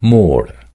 more.